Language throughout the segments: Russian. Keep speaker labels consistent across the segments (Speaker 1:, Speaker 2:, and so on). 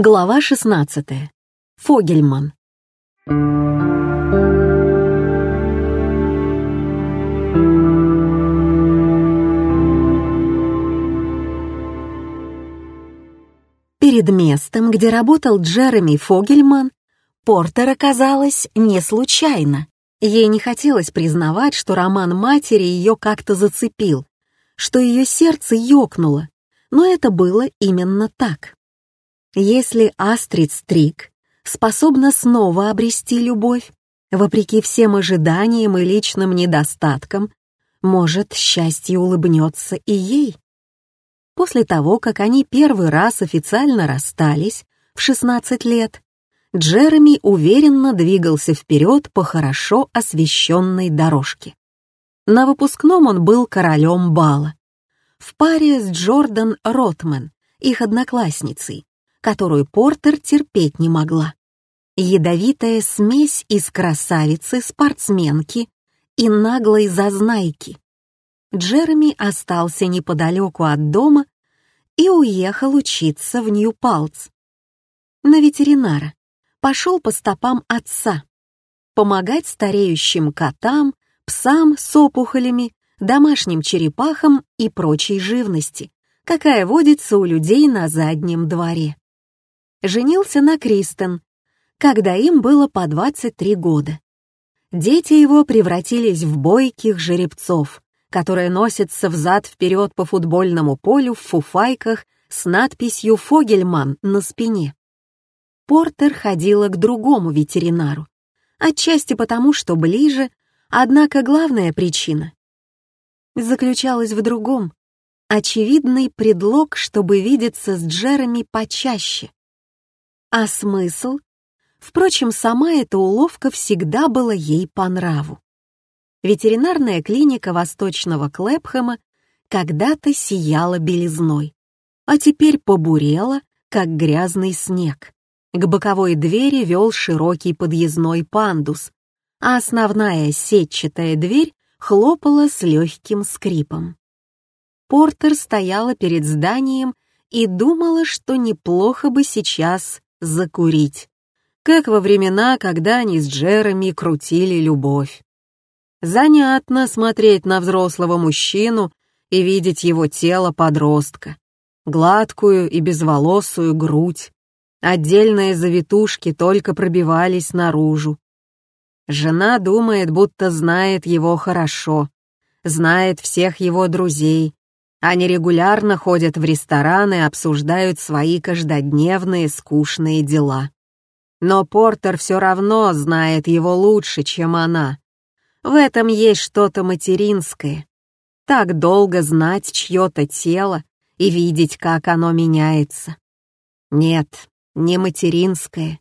Speaker 1: Глава 16. Фогельман. Перед местом, где работал Джереми Фогельман, Портер оказалась не случайно. Ей не хотелось признавать, что роман матери ее как-то зацепил, что ее сердце ёкнуло, но это было именно так. Если Астрид Стрик способна снова обрести любовь, вопреки всем ожиданиям и личным недостаткам, может, счастье улыбнется и ей. После того, как они первый раз официально расстались в 16 лет, Джереми уверенно двигался вперед по хорошо освещенной дорожке. На выпускном он был королем бала. В паре с Джордан Ротман, их одноклассницей, которую Портер терпеть не могла. Ядовитая смесь из красавицы, спортсменки и наглой зазнайки. Джереми остался неподалеку от дома и уехал учиться в Нью-Палц. На ветеринара пошел по стопам отца, помогать стареющим котам, псам с опухолями, домашним черепахам и прочей живности, какая водится у людей на заднем дворе женился на Кристен, когда им было по 23 года. Дети его превратились в бойких жеребцов, которые носятся взад-вперед по футбольному полю в фуфайках с надписью «Фогельман» на спине. Портер ходила к другому ветеринару, отчасти потому, что ближе, однако главная причина заключалась в другом — очевидный предлог, чтобы видеться с Джереми почаще. А смысл? Впрочем, сама эта уловка всегда была ей по нраву. Ветеринарная клиника Восточного Клэпхэма когда-то сияла белизной, а теперь побурела, как грязный снег. К боковой двери вел широкий подъездной пандус, а основная сетчатая дверь хлопала с легким скрипом. Портер стояла перед зданием и думала, что неплохо бы сейчас закурить, как во времена, когда они с Джереми крутили любовь. Занятно смотреть на взрослого мужчину и видеть его тело подростка, гладкую и безволосую грудь, отдельные завитушки только пробивались наружу. Жена думает, будто знает его хорошо, знает всех его друзей, они регулярно ходят в рестораны и обсуждают свои каждодневные скучные дела. Но Портер все равно знает его лучше, чем она. В этом есть что-то материнское. Так долго знать чье-то тело и видеть, как оно меняется. Нет, не материнское.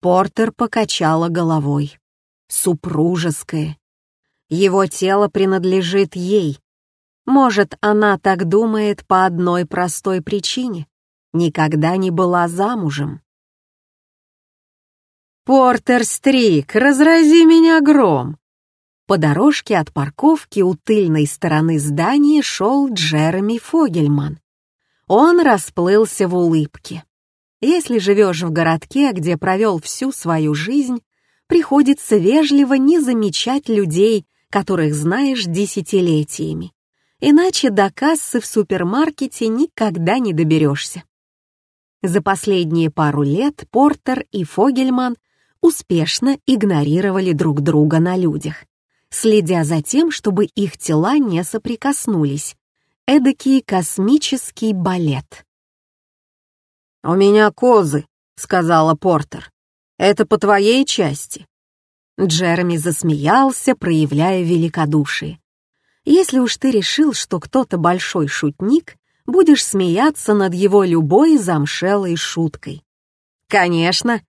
Speaker 1: Портер покачала головой. Супружеское. Его тело принадлежит ей, может, она так думает по одной простой причине. Никогда не была замужем. «Портер Стрик, разрази меня гром!» По дорожке от парковки у тыльной стороны здания шел Джереми Фогельман. Он расплылся в улыбке. Если живешь в городке, где провел всю свою жизнь, приходится вежливо не замечать людей, которых знаешь десятилетиями иначе до кассы в супермаркете никогда не доберешься. За последние пару лет Портер и Фогельман успешно игнорировали друг друга на людях, следя за тем, чтобы их тела не соприкоснулись. Эдакий космический балет. «У меня козы», — сказала Портер. «Это по твоей части». Джереми засмеялся, проявляя великодушие. Если уж ты решил, что кто-то большой шутник, будешь смеяться над его любой замшелой шуткой. Конечно,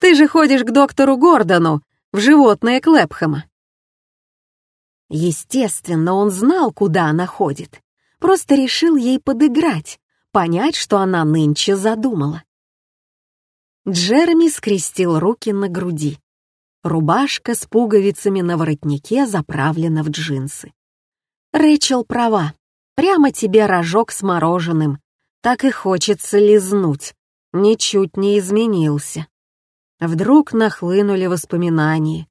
Speaker 1: ты же ходишь к доктору Гордону в животное Клэпхэма. Естественно, он знал, куда она ходит. Просто решил ей подыграть, понять, что она нынче задумала. Джереми скрестил руки на груди. Рубашка с пуговицами на воротнике заправлена в джинсы. Рэйчел права. Прямо тебе рожок с мороженым. Так и хочется лизнуть. ничуть не изменился. Вдруг нахлынули воспоминания,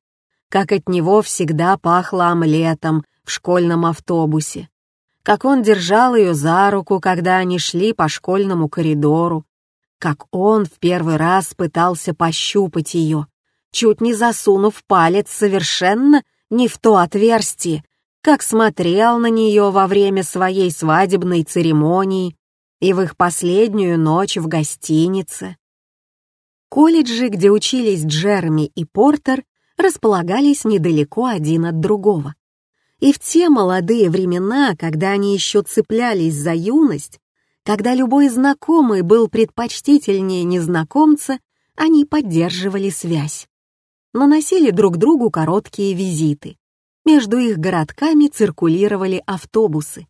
Speaker 1: как от него всегда пахло омлетом в школьном автобусе, как он держал ее за руку, когда они шли по школьному коридору, как он в первый раз пытался пощупать ее, чуть не засунув палец совершенно не в то отверстие, как смотрел на нее во время своей свадебной церемонии и в их последнюю ночь в гостинице. Колледжи, где учились Джерми и Портер, располагались недалеко один от другого. И в те молодые времена, когда они еще цеплялись за юность, когда любой знакомый был предпочтительнее незнакомца, они поддерживали связь. Наносили друг другу короткие визиты. Между их городками циркулировали автобусы.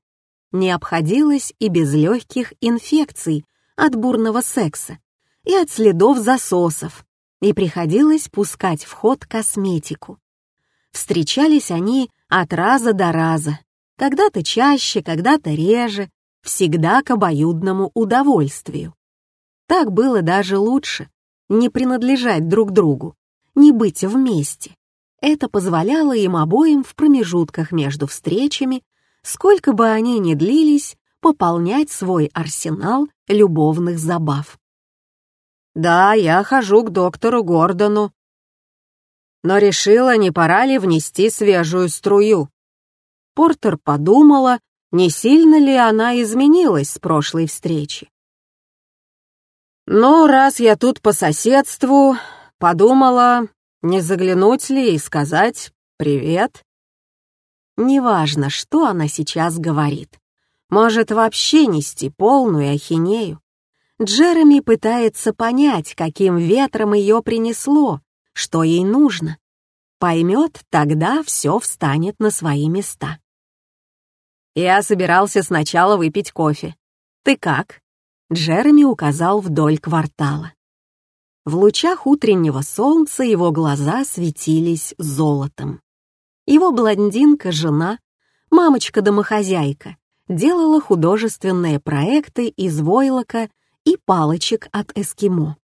Speaker 1: Не обходилось и без легких инфекций от бурного секса и от следов засосов, и приходилось пускать в ход косметику. Встречались они от раза до раза, когда-то чаще, когда-то реже, всегда к обоюдному удовольствию. Так было даже лучше, не принадлежать друг другу, не быть вместе. Это позволяло им обоим в промежутках между встречами, сколько бы они ни длились, пополнять свой арсенал любовных забав. «Да, я хожу к доктору Гордону», но решила, не пора ли внести свежую струю. Портер подумала, не сильно ли она изменилась с прошлой встречи. «Ну, раз я тут по соседству, подумала, не заглянуть ли и сказать «привет». Неважно, что она сейчас говорит. Может вообще нести полную ахинею. Джереми пытается понять, каким ветром ее принесло, что ей нужно. Поймет, тогда все встанет на свои места. Я собирался сначала выпить кофе. Ты как? Джереми указал вдоль квартала. В лучах утреннего солнца его глаза светились золотом. Его блондинка-жена, мамочка-домохозяйка, делала художественные проекты из войлока и палочек от эскимо.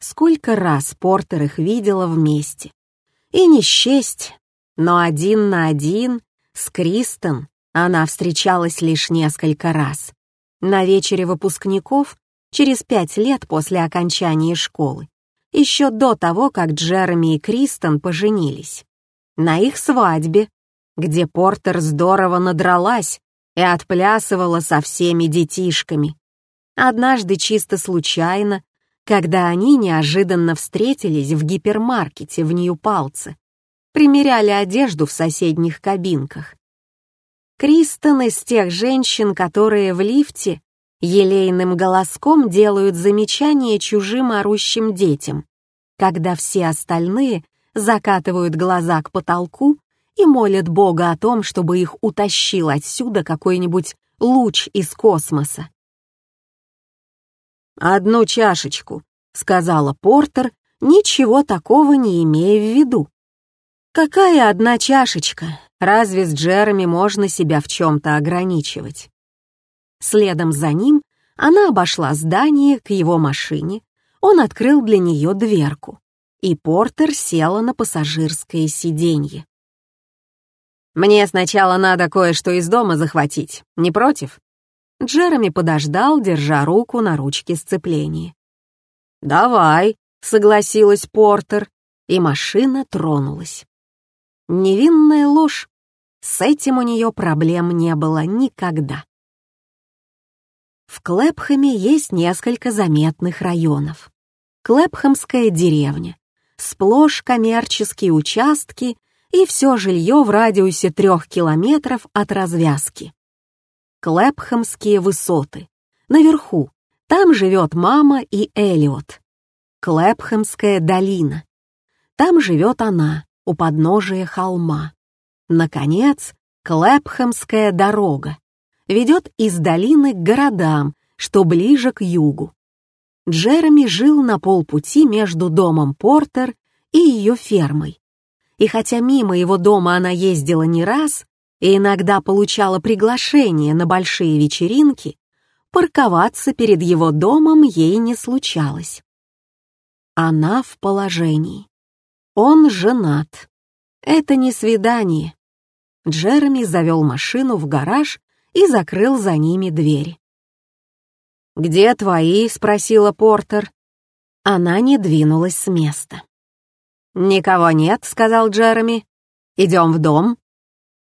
Speaker 1: Сколько раз Портер их видела вместе. И не счесть, но один на один с Кристен она встречалась лишь несколько раз. На вечере выпускников через пять лет после окончания школы, еще до того, как Джереми и Кристен поженились. На их свадьбе, где Портер здорово надралась и отплясывала со всеми детишками. Однажды чисто случайно когда они неожиданно встретились в гипермаркете в Нью-Палце, примеряли одежду в соседних кабинках. Кристен из тех женщин, которые в лифте елейным голоском делают замечания чужим орущим детям, когда все остальные закатывают глаза к потолку и молят Бога о том, чтобы их утащил отсюда какой-нибудь луч из космоса. «Одну чашечку», — сказала Портер, ничего такого не имея в виду. «Какая одна чашечка? Разве с Джереми можно себя в чем-то ограничивать?» Следом за ним она обошла здание к его машине, он открыл для нее дверку, и Портер села на пассажирское сиденье. «Мне сначала надо кое-что из дома захватить, не против?» Джереми подождал, держа руку на ручке сцепления. «Давай», — согласилась Портер, и машина тронулась. Невинная ложь. С этим у нее проблем не было никогда. В Клэпхэме есть несколько заметных районов. Клэпхэмская деревня, сплошь коммерческие участки и все жилье в радиусе трех километров от развязки. Клэпхэмские высоты. Наверху. Там живет мама и Элиот. Клэпхэмская долина. Там живет она, у подножия холма. Наконец, Клэпхэмская дорога. Ведет из долины к городам, что ближе к югу. Джереми жил на полпути между домом Портер и ее фермой. И хотя мимо его дома она ездила не раз, и иногда получала приглашения на большие вечеринки, парковаться перед его домом ей не случалось. Она в положении. Он женат. Это не свидание. Джереми завел машину в гараж и закрыл за ними двери. «Где твои?» — спросила Портер. Она не двинулась с места. «Никого нет», — сказал Джереми. «Идем в дом».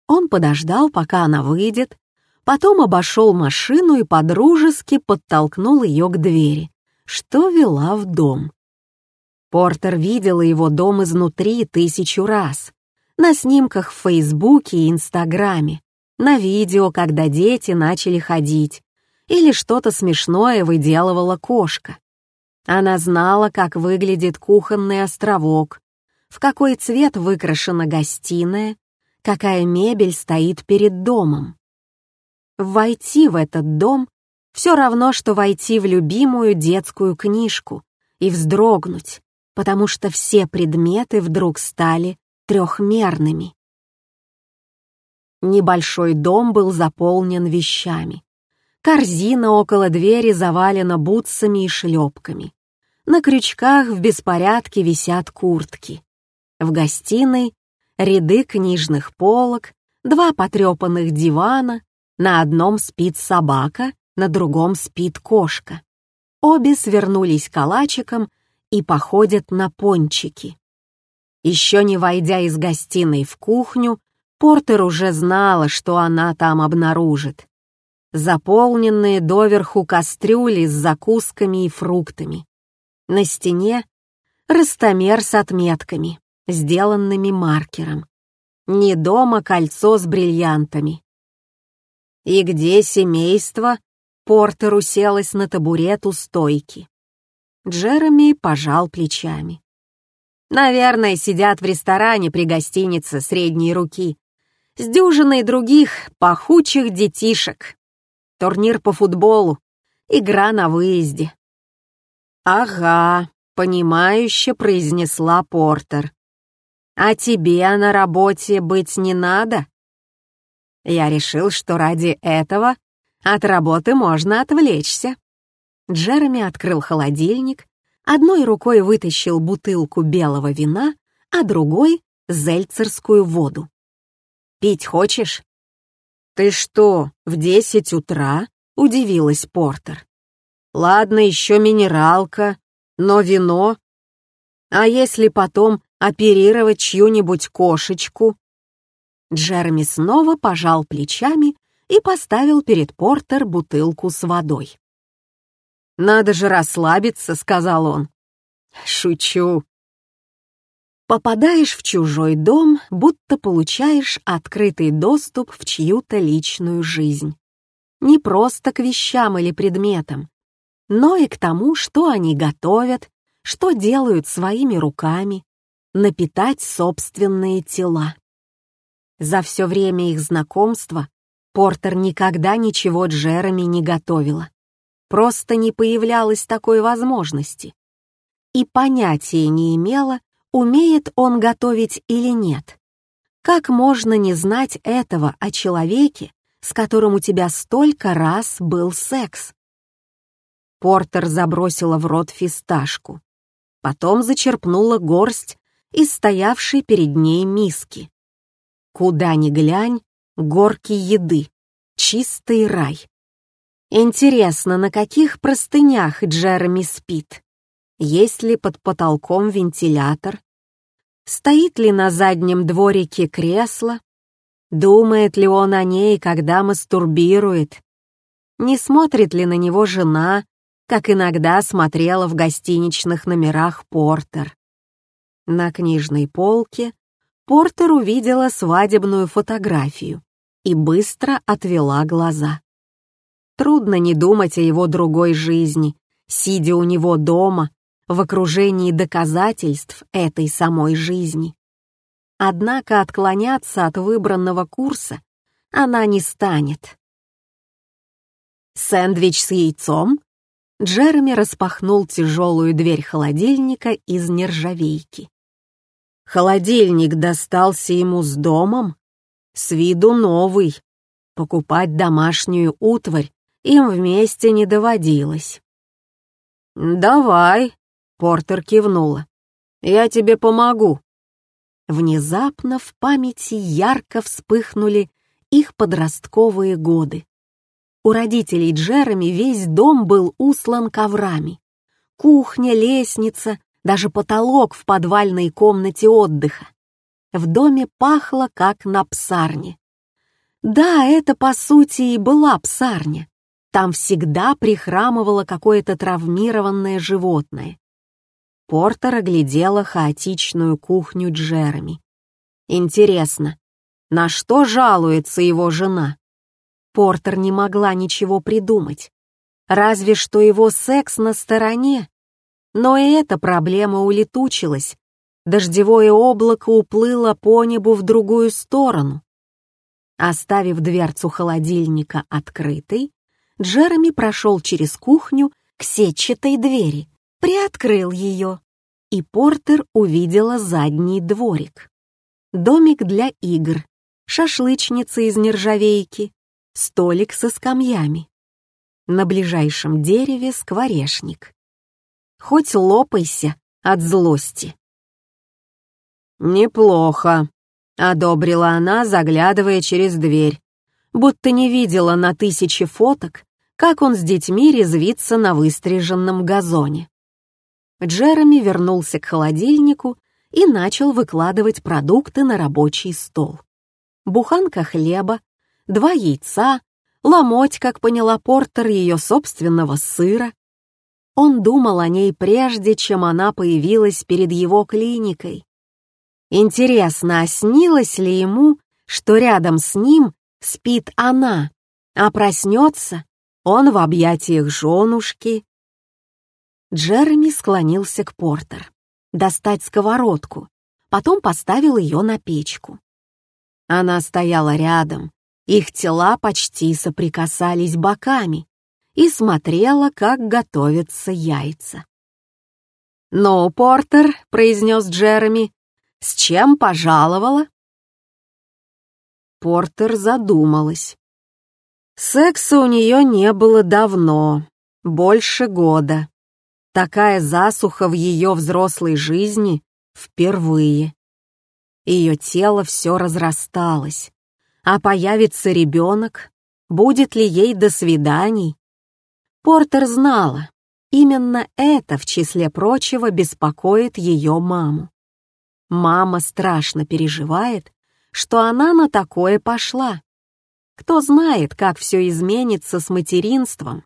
Speaker 1: Он подождал, пока она выйдет, потом обошел машину и подружески подтолкнул ее к двери, что вела в дом. Портер видела его дом изнутри тысячу раз. На снимках в Фейсбуке и Инстаграме, на видео, когда дети начали ходить, или что-то смешное выделывала кошка. Она знала, как выглядит кухонный островок, в какой цвет выкрашена гостиная, какая мебель стоит перед домом. Войти в этот дом все равно, что войти в любимую детскую книжку и вздрогнуть, потому что все предметы вдруг стали трехмерными. Небольшой дом был заполнен вещами. Корзина около двери завалена бутсами и шлепками. На крючках в беспорядке висят куртки. В гостиной ряды книжных полок, два потрепанных дивана, на одном спит собака, на другом спит кошка. Обе свернулись калачиком и походят на пончики. Еще не войдя из гостиной в кухню, Портер уже знала, что она там обнаружит. Заполненные доверху кастрюли с закусками и фруктами. На стене ростомер с отметками сделанными маркером. Не дома кольцо с бриллиантами. И где семейство? Портер уселась на табурет у стойки. Джереми пожал плечами. Наверное, сидят в ресторане при гостинице средней руки. С дюжиной других пахучих детишек. Турнир по футболу. Игра на выезде. «Ага», — понимающе произнесла Портер. А тебе на работе быть не надо? Я решил, что ради этого от работы можно отвлечься. Джереми открыл холодильник, одной рукой вытащил бутылку белого вина, а другой — зельцерскую воду. «Пить хочешь?» «Ты что, в десять утра?» — удивилась Портер. «Ладно, еще минералка, но вино. А если потом оперировать чью-нибудь кошечку. Джереми снова пожал плечами и поставил перед Портер бутылку с водой. «Надо же расслабиться», — сказал он. «Шучу». Попадаешь в чужой дом, будто получаешь открытый доступ в чью-то личную жизнь. Не просто к вещам или предметам, но и к тому, что они готовят, что делают своими руками, напитать собственные тела. За все время их знакомства Портер никогда ничего Джереми не готовила. Просто не появлялось такой возможности. И понятия не имела, умеет он готовить или нет. Как можно не знать этого о человеке, с которым у тебя столько раз был секс? Портер забросила в рот фисташку. Потом зачерпнула горсть из стоявшей перед ней миски. Куда ни глянь, горки еды, чистый рай. Интересно, на каких простынях Джереми спит? Есть ли под потолком вентилятор? Стоит ли на заднем дворике кресло? Думает ли он о ней, когда мастурбирует? Не смотрит ли на него жена, как иногда смотрела в гостиничных номерах Портер? На книжной полке Портер увидела свадебную фотографию и быстро отвела глаза. Трудно не думать о его другой жизни, сидя у него дома, в окружении доказательств этой самой жизни. Однако отклоняться от выбранного курса она не станет. «Сэндвич с яйцом?» Джереми распахнул тяжелую дверь холодильника из нержавейки. Холодильник достался ему с домом, с виду новый. Покупать домашнюю утварь им вместе не доводилось. «Давай», — Портер кивнула, — «я тебе помогу». Внезапно в памяти ярко вспыхнули их подростковые годы. У родителей Джереми весь дом был услан коврами. Кухня, лестница, даже потолок в подвальной комнате отдыха. В доме пахло, как на псарне. Да, это, по сути, и была псарня. Там всегда прихрамывало какое-то травмированное животное. Портер оглядела хаотичную кухню Джереми. Интересно, на что жалуется его жена? Портер не могла ничего придумать. Разве что его секс на стороне. Но и эта проблема улетучилась. Дождевое облако уплыло по небу в другую сторону. Оставив дверцу холодильника открытой, Джереми прошел через кухню к сетчатой двери, приоткрыл ее, и Портер увидела задний дворик. Домик для игр, шашлычница из нержавейки, столик со скамьями. На ближайшем дереве скворечник. Хоть лопайся от злости. «Неплохо», — одобрила она, заглядывая через дверь, будто не видела на тысячи фоток, как он с детьми резвится на выстриженном газоне. Джереми вернулся к холодильнику и начал выкладывать продукты на рабочий стол. Буханка хлеба, два яйца, ломоть, как поняла Портер, ее собственного сыра. Он думал о ней прежде, чем она появилась перед его клиникой. Интересно, а снилось ли ему, что рядом с ним спит она, а проснется он в объятиях женушки? Джереми склонился к Портер. Достать сковородку, потом поставил ее на печку. Она стояла рядом, их тела почти соприкасались боками и смотрела, как готовятся яйца. «Ну, Портер», — произнес Джереми, — «с чем пожаловала?» Портер задумалась. Секса у нее не было давно, больше года. Такая засуха в ее взрослой жизни впервые. Ее тело все разрасталось, а появится ребенок, будет ли ей до свиданий? Портер знала, именно это, в числе прочего, беспокоит ее маму. Мама страшно переживает, что она на такое пошла. Кто знает, как все изменится с материнством,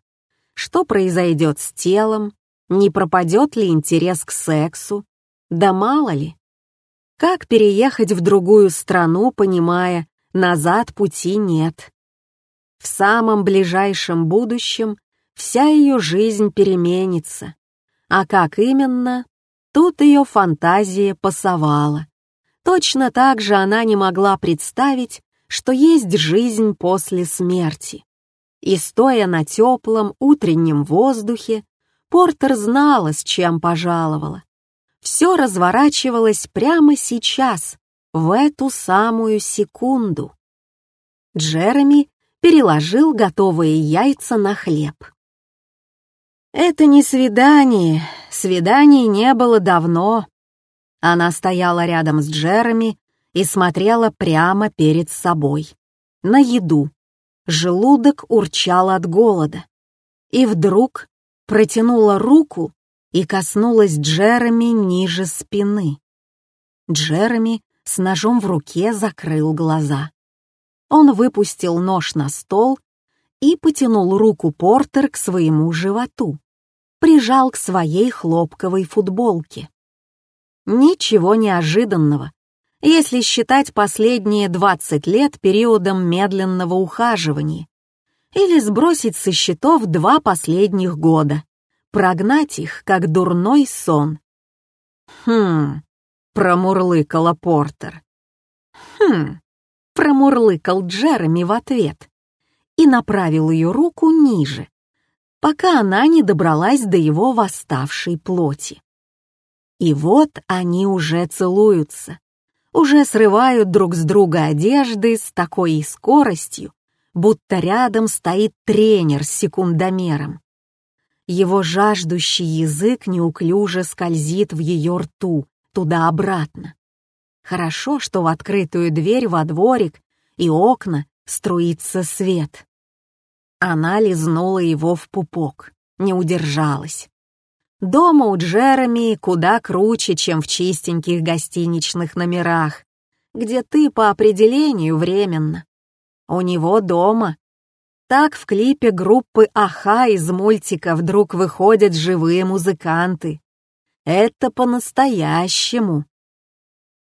Speaker 1: что произойдет с телом, не пропадет ли интерес к сексу, да мало ли. Как переехать в другую страну, понимая, назад пути нет. В самом ближайшем будущем вся ее жизнь переменится. А как именно, тут ее фантазия пасовала. Точно так же она не могла представить, что есть жизнь после смерти. И стоя на теплом утреннем воздухе, Портер знала, с чем пожаловала. Все разворачивалось прямо сейчас, в эту самую секунду. Джереми переложил готовые яйца на хлеб. «Это не свидание, свиданий не было давно». Она стояла рядом с Джереми и смотрела прямо перед собой, на еду. Желудок урчал от голода. И вдруг протянула руку и коснулась Джереми ниже спины. Джереми с ножом в руке закрыл глаза. Он выпустил нож на стол и потянул руку Портер к своему животу, прижал к своей хлопковой футболке. Ничего неожиданного, если считать последние 20 лет периодом медленного ухаживания, или сбросить со счетов два последних года, прогнать их, как дурной сон. «Хм», — промурлыкала Портер. «Хм», — промурлыкал Джереми в ответ и направил ее руку ниже, пока она не добралась до его восставшей плоти. И вот они уже целуются, уже срывают друг с друга одежды с такой скоростью, будто рядом стоит тренер с секундомером. Его жаждущий язык неуклюже скользит в ее рту, туда-обратно. Хорошо, что в открытую дверь во дворик и окна струится свет. Она лизнула его в пупок, не удержалась. Дома у Джереми куда круче, чем в чистеньких гостиничных номерах, где ты по определению временно. У него дома так в клипе группы «Аха» из мультика вдруг выходят живые музыканты. Это по-настоящему.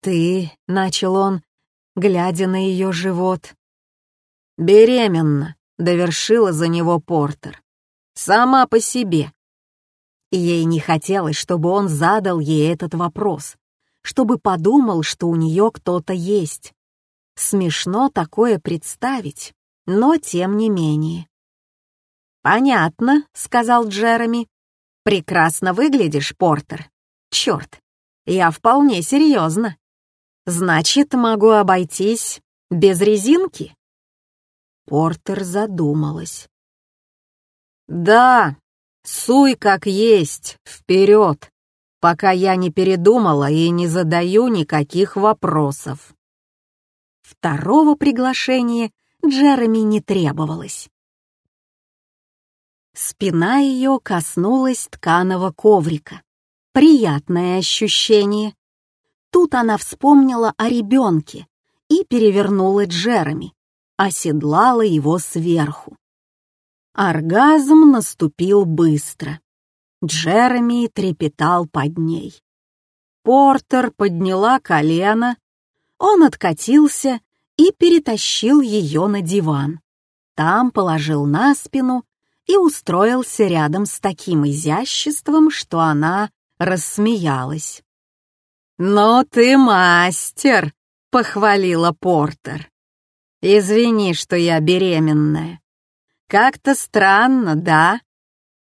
Speaker 1: «Ты», — начал он, глядя на ее живот. «Беременна», — довершила за него Портер. «Сама по себе». ей не хотелось, чтобы он задал ей этот вопрос, чтобы подумал, что у нее кто-то есть. Смешно такое представить но тем не менее. «Понятно», — сказал Джереми. «Прекрасно выглядишь, Портер. Черт, я вполне серьезно. Значит, могу обойтись без резинки?» Портер задумалась. «Да, суй как есть, вперед, пока я не передумала и не задаю никаких вопросов». Второго приглашения Джереми не требовалось. Спина ее коснулась тканого коврика. Приятное ощущение. Тут она вспомнила о ребенке и перевернула Джереми, оседлала его сверху. Оргазм наступил быстро. Джереми трепетал под ней. Портер подняла колено, он откатился и перетащил ее на диван. Там положил на спину и устроился рядом с таким изяществом, что она рассмеялась. «Ну ты мастер!» — похвалила Портер. «Извини, что я беременная. Как-то странно, да?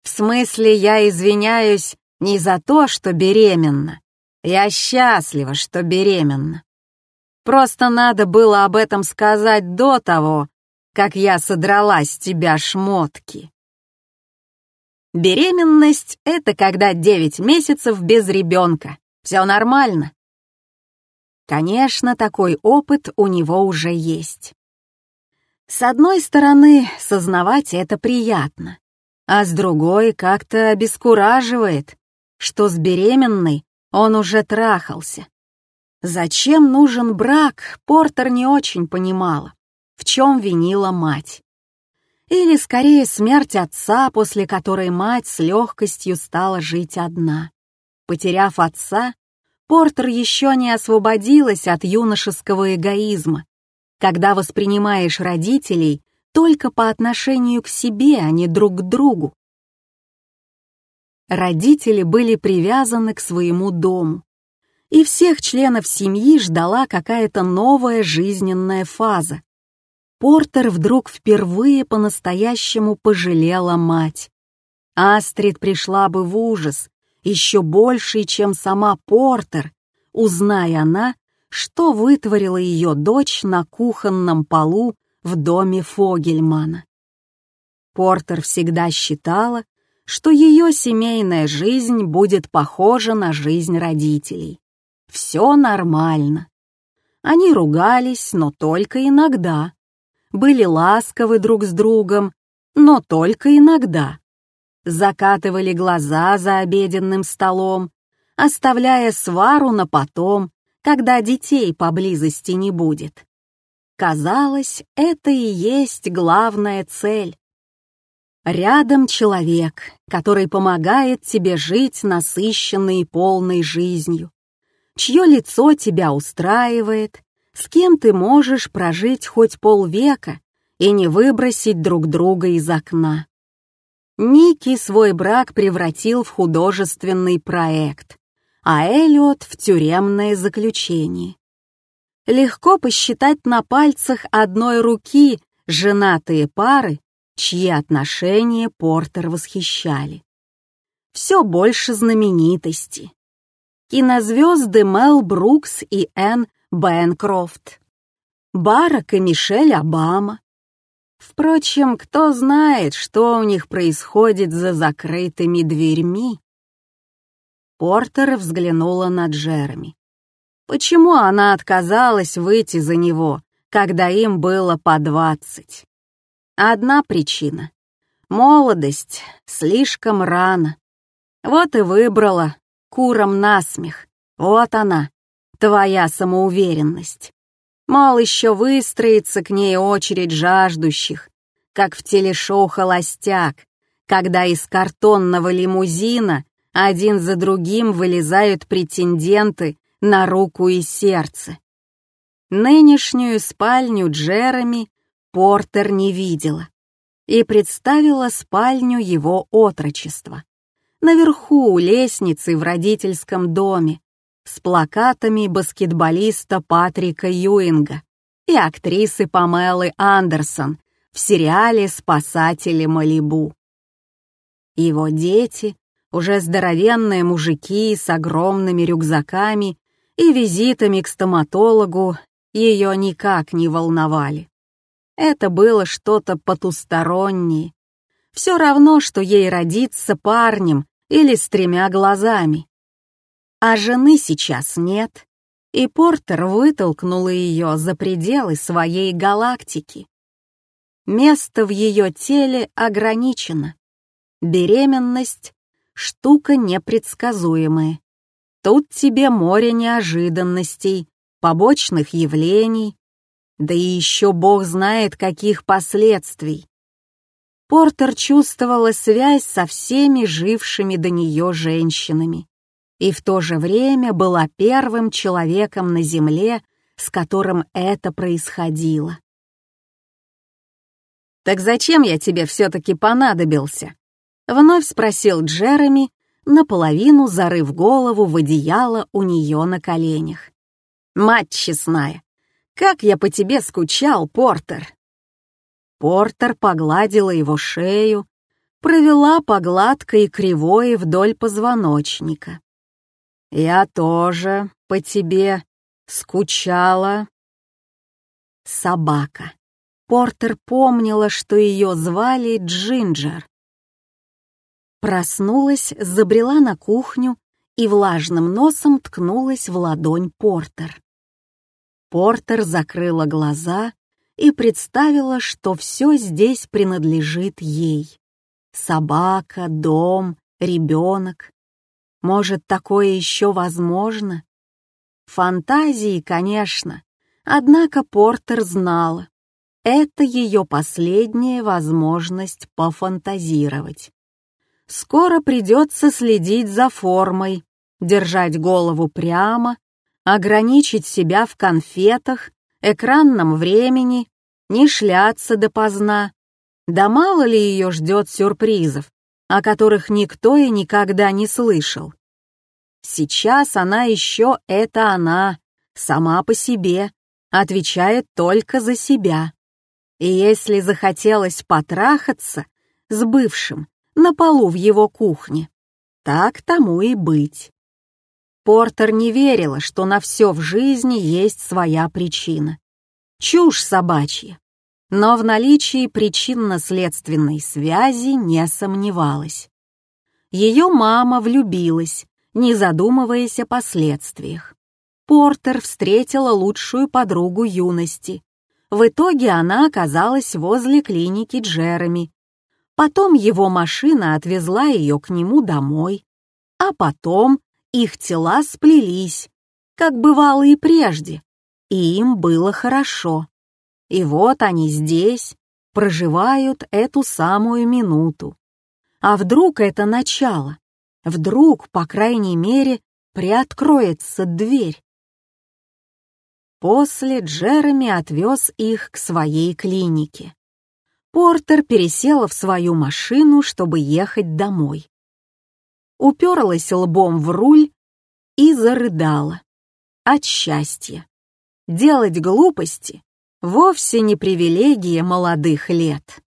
Speaker 1: В смысле, я извиняюсь не за то, что беременна. Я счастлива, что беременна. Просто надо было об этом сказать до того, как я содрала с тебя шмотки. Беременность — это когда 9 месяцев без ребенка. Все нормально. Конечно, такой опыт у него уже есть. С одной стороны, сознавать это приятно, а с другой как-то обескураживает, что с беременной он уже трахался. Зачем нужен брак, Портер не очень понимала, в чем винила мать. Или, скорее, смерть отца, после которой мать с легкостью стала жить одна. Потеряв отца, Портер еще не освободилась от юношеского эгоизма, когда воспринимаешь родителей только по отношению к себе, а не друг к другу. Родители были привязаны к своему дому, и всех членов семьи ждала какая-то новая жизненная фаза. Портер вдруг впервые по-настоящему пожалела мать. Астрид пришла бы в ужас, еще больший, чем сама Портер, узная она, что вытворила ее дочь на кухонном полу в доме Фогельмана. Портер всегда считала, что ее семейная жизнь будет похожа на жизнь родителей все нормально. Они ругались, но только иногда. Были ласковы друг с другом, но только иногда. Закатывали глаза за обеденным столом, оставляя свару на потом, когда детей поблизости не будет. Казалось, это и есть главная цель. Рядом человек, который помогает тебе жить насыщенной и полной жизнью, чье лицо тебя устраивает, с кем ты можешь прожить хоть полвека и не выбросить друг друга из окна. Ники свой брак превратил в художественный проект, а Эллиот — в тюремное заключение. Легко посчитать на пальцах одной руки женатые пары, чьи отношения Портер восхищали. Все больше знаменитости, кинозвезды Мел Брукс и Энн Бэнкрофт, Барак и Мишель Обама, Впрочем, кто знает, что у них происходит за закрытыми дверьми? Портер взглянула на Джереми. Почему она отказалась выйти за него, когда им было по двадцать? Одна причина. Молодость, слишком рано. Вот и выбрала куром насмех. Вот она, твоя самоуверенность. Мол, еще выстроится к ней очередь жаждущих, как в телешоу «Холостяк», когда из картонного лимузина один за другим вылезают претенденты на руку и сердце. Нынешнюю спальню Джереми Портер не видела и представила спальню его отрочества. Наверху у лестницы в родительском доме, с плакатами баскетболиста Патрика Юинга и актрисы Памелы Андерсон в сериале «Спасатели Малибу». Его дети, уже здоровенные мужики с огромными рюкзаками и визитами к стоматологу, ее никак не волновали. Это было что-то потустороннее. Все равно, что ей родиться парнем или с тремя глазами. А жены сейчас нет, и Портер вытолкнула ее за пределы своей галактики. Место в ее теле ограничено. Беременность — штука непредсказуемая. Тут тебе море неожиданностей, побочных явлений, да и еще бог знает каких последствий. Портер чувствовала связь со всеми жившими до нее женщинами и в то же время была первым человеком на Земле, с которым это происходило. «Так зачем я тебе все-таки понадобился?» — вновь спросил Джереми, наполовину зарыв голову в одеяло у нее на коленях. «Мать честная, как я по тебе скучал, Портер!» Портер погладила его шею, провела по гладкой и кривой вдоль позвоночника. «Я тоже по тебе скучала». Собака. Портер помнила, что ее звали Джинджер. Проснулась, забрела на кухню и влажным носом ткнулась в ладонь Портер. Портер закрыла глаза и представила, что все здесь принадлежит ей. Собака, дом, ребенок. Может, такое еще возможно? Фантазии, конечно, однако Портер знала. Это ее последняя возможность пофантазировать. Скоро придется следить за формой, держать голову прямо, ограничить себя в конфетах, экранном времени, не шляться допоздна. Да мало ли ее ждет сюрпризов, о которых никто и никогда не слышал. Сейчас она еще это она, сама по себе, отвечает только за себя. И если захотелось потрахаться с бывшим на полу в его кухне, так тому и быть. Портер не верила, что на все в жизни есть своя причина. Чушь собачья. Но в наличии причинно-следственной связи не сомневалась. Ее мама влюбилась, не задумываясь о последствиях. Портер встретила лучшую подругу юности. В итоге она оказалась возле клиники Джереми. Потом его машина отвезла ее к нему домой. А потом их тела сплелись, как бывало и прежде, и им было хорошо. И вот они здесь, проживают эту самую минуту. А вдруг это начало? Вдруг, по крайней мере, приоткроется дверь? После Джереми отвез их к своей клинике. Портер пересела в свою машину, чтобы ехать домой уперлась лбом в руль и зарыдала. От счастья. Делать глупости вовсе не привилегия молодых лет.